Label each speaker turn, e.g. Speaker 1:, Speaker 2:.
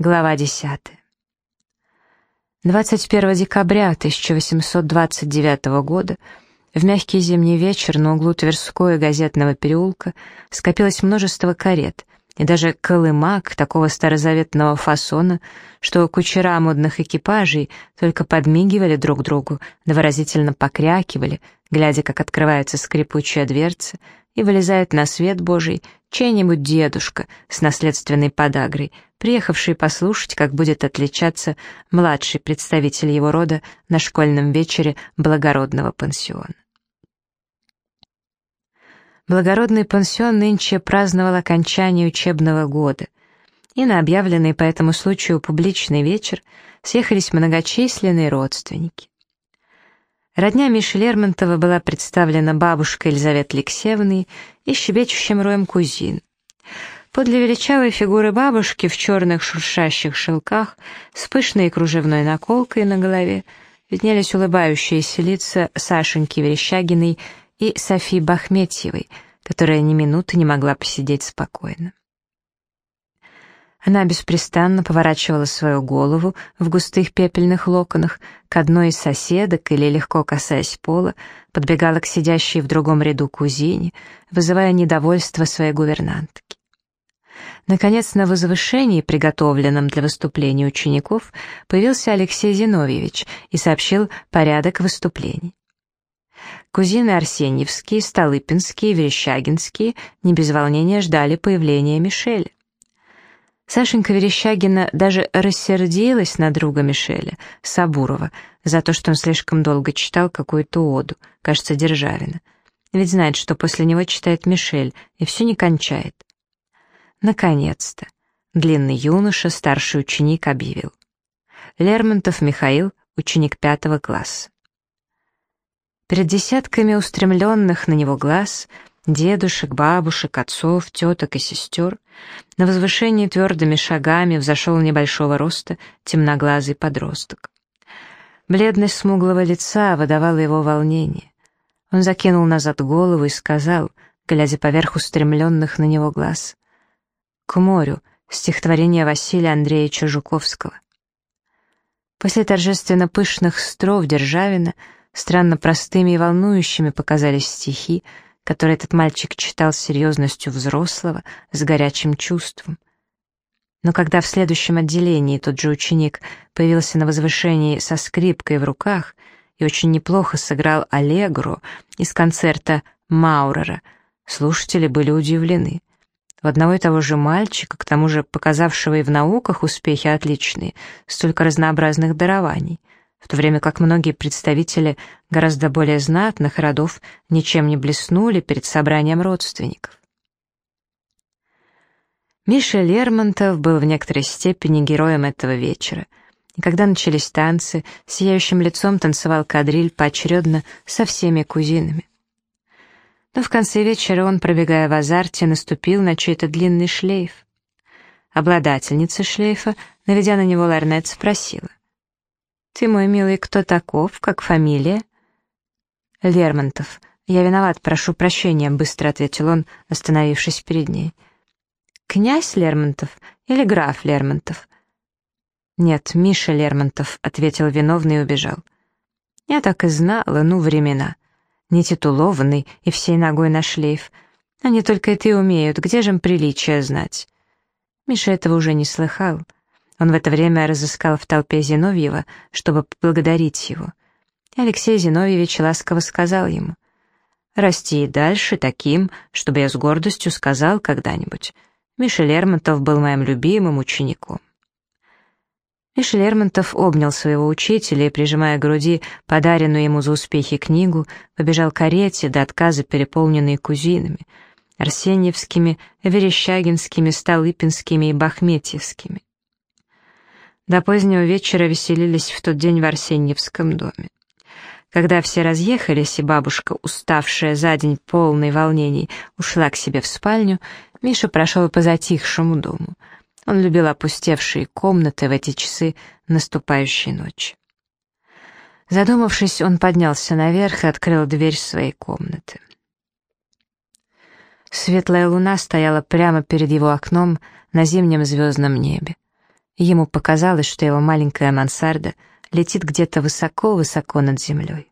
Speaker 1: Глава 10. 21 декабря 1829 года в мягкий зимний вечер на углу Тверской и Газетного переулка скопилось множество карет и даже колымак такого старозаветного фасона, что кучера модных экипажей только подмигивали друг другу, да выразительно покрякивали, глядя, как открывается скрипучая дверца, и вылезает на свет Божий чей-нибудь дедушка с наследственной подагрой, приехавший послушать, как будет отличаться младший представитель его рода на школьном вечере благородного пансиона. Благородный пансион нынче праздновал окончание учебного года, и на объявленный по этому случаю публичный вечер съехались многочисленные родственники. Родня Миши Лермонтова была представлена бабушкой Елизаветой Алексеевной и щебечущим роем кузин. Подле величавой фигуры бабушки в черных шуршащих шелках с пышной кружевной наколкой на голове виднелись улыбающиеся лица Сашеньки Верещагиной и Софии Бахметьевой, которая ни минуты не могла посидеть спокойно. Она беспрестанно поворачивала свою голову в густых пепельных локонах к одной из соседок или, легко касаясь пола, подбегала к сидящей в другом ряду кузине, вызывая недовольство своей гувернантки. Наконец, на возвышении, приготовленном для выступления учеников, появился Алексей Зиновьевич и сообщил порядок выступлений. Кузины Арсеньевские, Столыпинские, Верещагинские не без волнения ждали появления Мишеля. Сашенька Верещагина даже рассердилась на друга Мишеля, Сабурова, за то, что он слишком долго читал какую-то оду, кажется, Державина. Ведь знает, что после него читает Мишель, и все не кончает. Наконец-то. Длинный юноша, старший ученик, объявил. Лермонтов Михаил, ученик пятого класса. Перед десятками устремленных на него глаз — дедушек, бабушек, отцов, теток и сестер, на возвышении твердыми шагами взошел небольшого роста темноглазый подросток. Бледность смуглого лица выдавала его волнение. Он закинул назад голову и сказал, глядя поверх устремленных на него глаз, «К морю» стихотворение Василия Андреевича Жуковского. После торжественно пышных стров Державина странно простыми и волнующими показались стихи, который этот мальчик читал с серьезностью взрослого, с горячим чувством. Но когда в следующем отделении тот же ученик появился на возвышении со скрипкой в руках и очень неплохо сыграл «Аллегро» из концерта Маурера, слушатели были удивлены. У одного и того же мальчика, к тому же показавшего и в науках успехи отличные, столько разнообразных дарований — в то время как многие представители гораздо более знатных родов ничем не блеснули перед собранием родственников. Миша Лермонтов был в некоторой степени героем этого вечера, и когда начались танцы, сияющим лицом танцевал кадриль поочередно со всеми кузинами. Но в конце вечера он, пробегая в азарте, наступил на чей-то длинный шлейф. Обладательница шлейфа, наведя на него ларнет, спросила. «Ты, мой милый, кто таков, как фамилия?» «Лермонтов. Я виноват, прошу прощения», — быстро ответил он, остановившись перед ней. «Князь Лермонтов или граф Лермонтов?» «Нет, Миша Лермонтов», — ответил виновный и убежал. «Я так и знала, ну, времена. Нетитулованный и всей ногой на шлейф. Они только это и умеют, где же им приличие знать?» Миша этого уже не слыхал. Он в это время разыскал в толпе Зиновьева, чтобы поблагодарить его. Алексей Зиновьевич ласково сказал ему, «Расти и дальше таким, чтобы я с гордостью сказал когда-нибудь. Миша Лермонтов был моим любимым учеником». Миша Лермонтов обнял своего учителя и, прижимая к груди подаренную ему за успехи книгу, побежал к карете до отказа, переполненной кузинами, Арсеньевскими, Верещагинскими, Столыпинскими и Бахметьевскими. До позднего вечера веселились в тот день в Арсеньевском доме. Когда все разъехались, и бабушка, уставшая за день полный волнений, ушла к себе в спальню, Миша прошел по затихшему дому. Он любил опустевшие комнаты в эти часы наступающей ночи. Задумавшись, он поднялся наверх и открыл дверь своей комнаты. Светлая луна стояла прямо перед его окном на зимнем звездном небе Ему показалось, что его маленькая мансарда летит где-то высоко-высоко над землей.